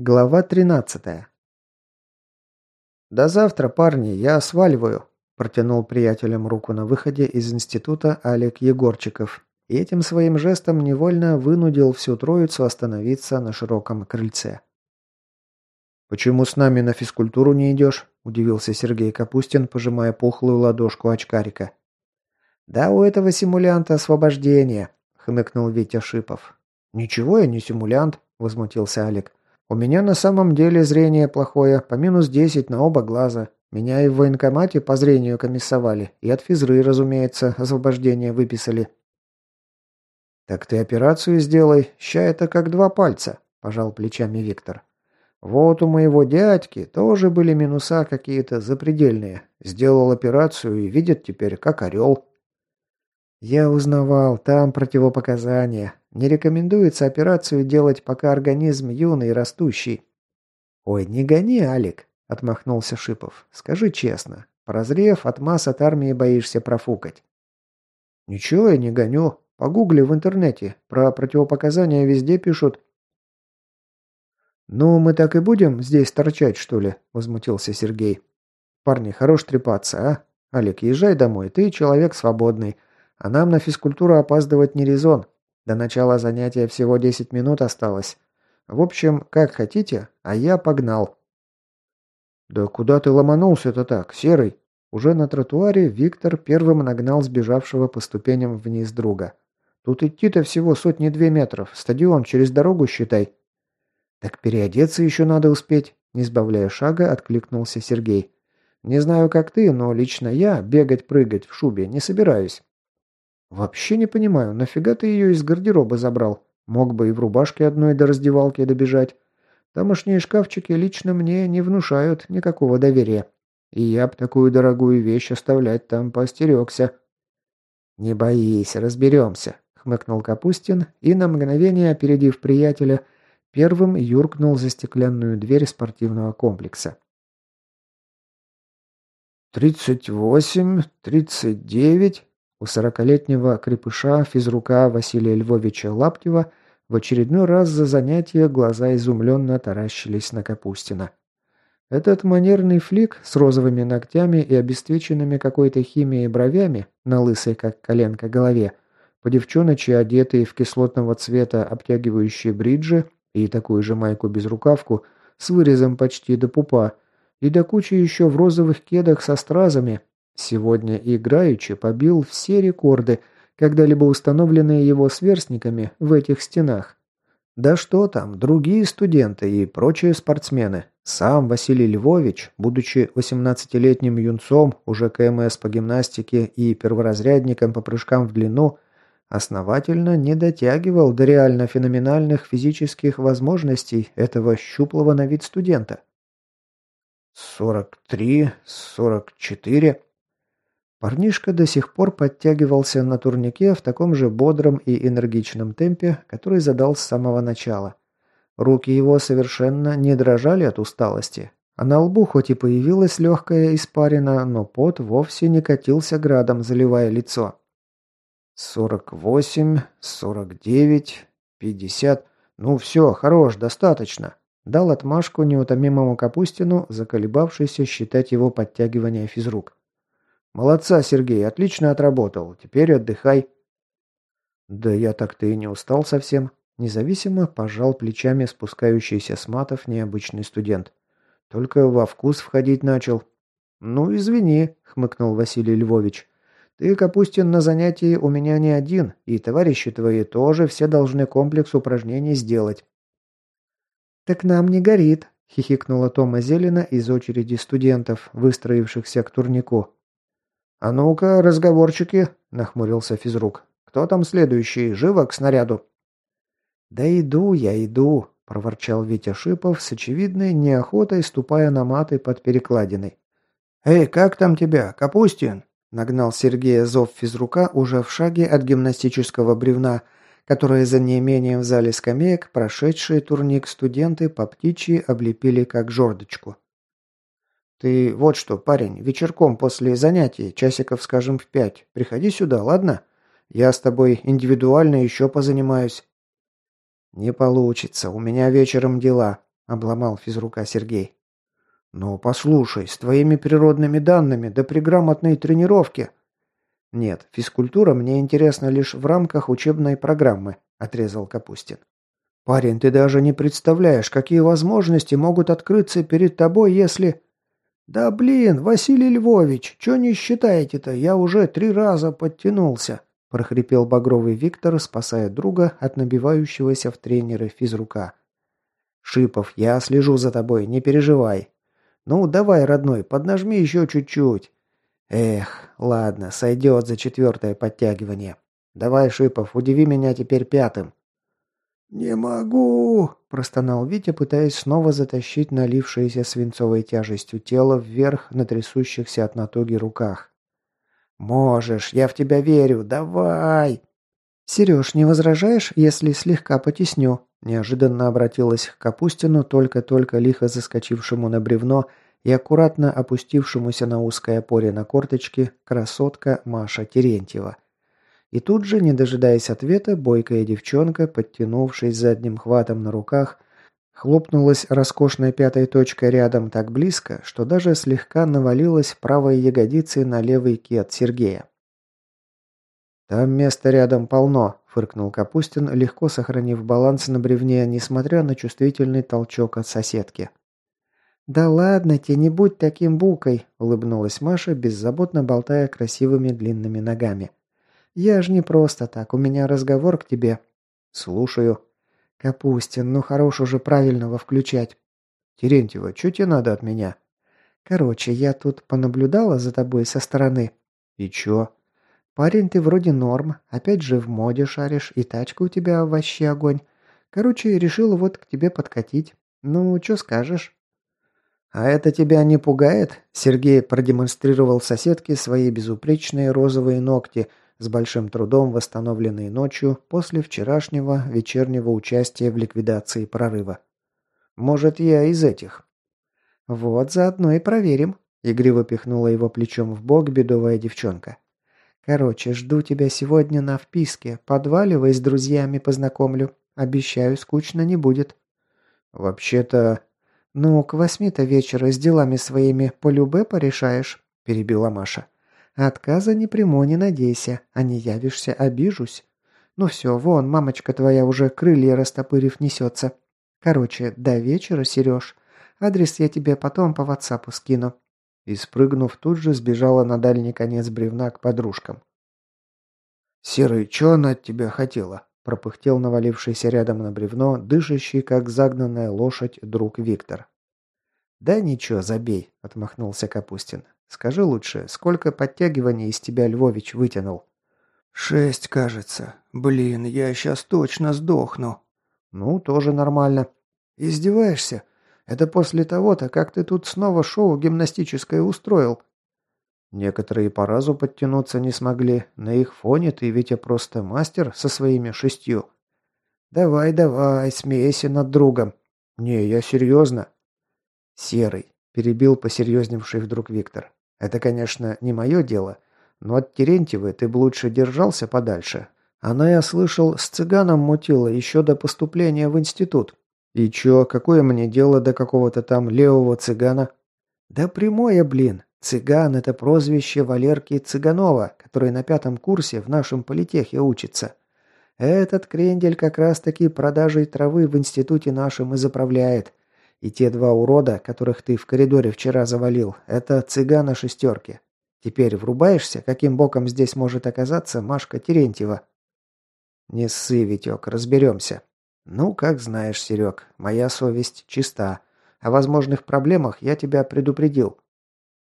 Глава 13. «До завтра, парни, я сваливаю», – протянул приятелям руку на выходе из института Олег Егорчиков. И этим своим жестом невольно вынудил всю троицу остановиться на широком крыльце. «Почему с нами на физкультуру не идешь?» – удивился Сергей Капустин, пожимая пухлую ладошку очкарика. «Да у этого симулянта освобождение», – хмыкнул Витя Шипов. «Ничего я не симулянт», – возмутился Олег. У меня на самом деле зрение плохое, по минус десять на оба глаза. Меня и в военкомате по зрению комиссовали, и от физры, разумеется, освобождение выписали. «Так ты операцию сделай, ща это как два пальца», – пожал плечами Виктор. «Вот у моего дядьки тоже были минуса какие-то запредельные. Сделал операцию и видит теперь как орел». «Я узнавал, там противопоказания. Не рекомендуется операцию делать, пока организм юный и растущий». «Ой, не гони, Алик», — отмахнулся Шипов. «Скажи честно, прозрев, от масс от армии боишься профукать». «Ничего я не гоню. Погугли в интернете. Про противопоказания везде пишут». «Ну, мы так и будем здесь торчать, что ли?» – возмутился Сергей. «Парни, хорош трепаться, а? Олег, езжай домой, ты человек свободный, а нам на физкультуру опаздывать не резон. До начала занятия всего 10 минут осталось. В общем, как хотите, а я погнал. Да куда ты ломанулся-то так, серый? Уже на тротуаре Виктор первым нагнал сбежавшего по ступеням вниз друга. Тут идти-то всего сотни-две метров, стадион через дорогу считай. Так переодеться еще надо успеть, не сбавляя шага, откликнулся Сергей. Не знаю, как ты, но лично я бегать-прыгать в шубе не собираюсь. «Вообще не понимаю, нафига ты ее из гардероба забрал? Мог бы и в рубашке одной до раздевалки добежать. Тамошние шкафчики лично мне не внушают никакого доверия. И я б такую дорогую вещь оставлять там поостерегся». «Не боись, разберемся», — хмыкнул Капустин и, на мгновение опередив приятеля, первым юркнул за стеклянную дверь спортивного комплекса. «Тридцать восемь, тридцать девять...» У сорокалетнего крепыша физрука Василия Львовича Лаптева в очередной раз за занятие глаза изумленно таращились на Капустина. Этот манерный флик с розовыми ногтями и обесцвеченными какой-то химией бровями на лысой, как коленка, голове, по девчоночи одетый в кислотного цвета обтягивающие бриджи и такую же майку-безрукавку с вырезом почти до пупа, и до кучи еще в розовых кедах со стразами, Сегодня играючи побил все рекорды, когда-либо установленные его сверстниками в этих стенах. Да что там, другие студенты и прочие спортсмены. Сам Василий Львович, будучи 18-летним юнцом, уже КМС по гимнастике и перворазрядником по прыжкам в длину, основательно не дотягивал до реально феноменальных физических возможностей этого щуплого на вид студента. «Сорок три, сорок четыре...» Парнишка до сих пор подтягивался на турнике в таком же бодром и энергичном темпе, который задал с самого начала. Руки его совершенно не дрожали от усталости, а на лбу хоть и появилась легкая испарина, но пот вовсе не катился градом, заливая лицо. «Сорок восемь, сорок девять, пятьдесят... Ну все, хорош, достаточно!» Дал отмашку неутомимому Капустину, заколебавшийся считать его подтягивания физрук. «Молодца, Сергей, отлично отработал. Теперь отдыхай». «Да я так-то и не устал совсем». Независимо пожал плечами спускающийся с матов необычный студент. «Только во вкус входить начал». «Ну, извини», — хмыкнул Василий Львович. «Ты, Капустин, на занятии у меня не один, и товарищи твои тоже все должны комплекс упражнений сделать». «Так нам не горит», — хихикнула Тома Зелена из очереди студентов, выстроившихся к турнику. «А ну-ка, разговорчики!» – нахмурился физрук. «Кто там следующий? Живо к снаряду!» «Да иду я, иду!» – проворчал Витя Шипов с очевидной неохотой, ступая на маты под перекладиной. «Эй, как там тебя, Капустин?» – нагнал Сергея зов физрука уже в шаге от гимнастического бревна, которое за неимением в зале скамеек прошедшие турник студенты по птичьи облепили как жердочку. «Ты вот что, парень, вечерком после занятий, часиков, скажем, в пять, приходи сюда, ладно? Я с тобой индивидуально еще позанимаюсь». «Не получится, у меня вечером дела», обломал физрука Сергей. «Ну, послушай, с твоими природными данными, да при грамотной тренировке...» «Нет, физкультура мне интересна лишь в рамках учебной программы», – отрезал Капустин. «Парень, ты даже не представляешь, какие возможности могут открыться перед тобой, если...» «Да блин, Василий Львович, что не считаете-то? Я уже три раза подтянулся», – прохрипел багровый Виктор, спасая друга от набивающегося в тренеры физрука. «Шипов, я слежу за тобой, не переживай. Ну, давай, родной, поднажми еще чуть-чуть. Эх, ладно, сойдет за четвертое подтягивание. Давай, Шипов, удиви меня теперь пятым. «Не могу!» – простонал Витя, пытаясь снова затащить налившееся свинцовой тяжестью тело вверх на трясущихся от натуги руках. «Можешь, я в тебя верю, давай!» «Сереж, не возражаешь, если слегка потесню?» Неожиданно обратилась к Капустину, только-только лихо заскочившему на бревно и аккуратно опустившемуся на узкой опоре на корточки красотка Маша Терентьева. И тут же, не дожидаясь ответа, бойкая девчонка, подтянувшись задним хватом на руках, хлопнулась роскошной пятой точкой рядом так близко, что даже слегка навалилась правой ягодицей на левый кет Сергея. «Там места рядом полно», – фыркнул Капустин, легко сохранив баланс на бревне, несмотря на чувствительный толчок от соседки. «Да ладно тебе, не будь таким букой», – улыбнулась Маша, беззаботно болтая красивыми длинными ногами. «Я ж не просто так, у меня разговор к тебе». «Слушаю». «Капустин, ну хорош уже правильного включать». «Терентьева, что тебе надо от меня?» «Короче, я тут понаблюдала за тобой со стороны». «И чё?» Парень ты вроде норм, опять же в моде шаришь, и тачка у тебя вообще огонь. Короче, решил вот к тебе подкатить. Ну, что скажешь?» «А это тебя не пугает?» Сергей продемонстрировал соседке свои безупречные розовые ногти, с большим трудом восстановленные ночью после вчерашнего вечернего участия в ликвидации прорыва. «Может, я из этих?» «Вот, заодно и проверим», — игриво пихнула его плечом в бок бедовая девчонка. Короче, жду тебя сегодня на вписке. Подваливай с друзьями познакомлю. Обещаю, скучно не будет. Вообще-то... Ну, к восьми-то вечера с делами своими по любе порешаешь, перебила Маша. Отказа не приму, не надейся, а не явишься, обижусь. Ну все, вон, мамочка твоя уже крылья растопырив несется. Короче, до вечера, Сереж. Адрес я тебе потом по ватсапу скину и, спрыгнув, тут же сбежала на дальний конец бревна к подружкам. «Серый, чё она от тебя хотела?» – пропыхтел навалившийся рядом на бревно, дышащий, как загнанная лошадь, друг Виктор. «Да ничего, забей», – отмахнулся Капустин. «Скажи лучше, сколько подтягиваний из тебя Львович вытянул?» «Шесть, кажется. Блин, я сейчас точно сдохну». «Ну, тоже нормально». «Издеваешься? Это после того-то, как ты тут снова шоу гимнастическое устроил». Некоторые по разу подтянуться не смогли. На их фоне ты ведь просто мастер со своими шестью. Давай, давай, смейся над другом. Не, я серьезно. Серый, перебил посерьезневший вдруг Виктор. Это, конечно, не мое дело, но от Терентьевой ты бы лучше держался подальше. Она, я слышал, с цыганом мутила еще до поступления в институт. «И чё, какое мне дело до какого-то там левого цыгана?» «Да прямое, блин. Цыган – это прозвище Валерки Цыганова, который на пятом курсе в нашем политехе учится. Этот крендель как раз-таки продажей травы в институте нашем и заправляет. И те два урода, которых ты в коридоре вчера завалил, это цыгана шестерки. Теперь врубаешься, каким боком здесь может оказаться Машка Терентьева?» «Не ссы, Витек, разберемся», «Ну, как знаешь, Серег, моя совесть чиста. О возможных проблемах я тебя предупредил».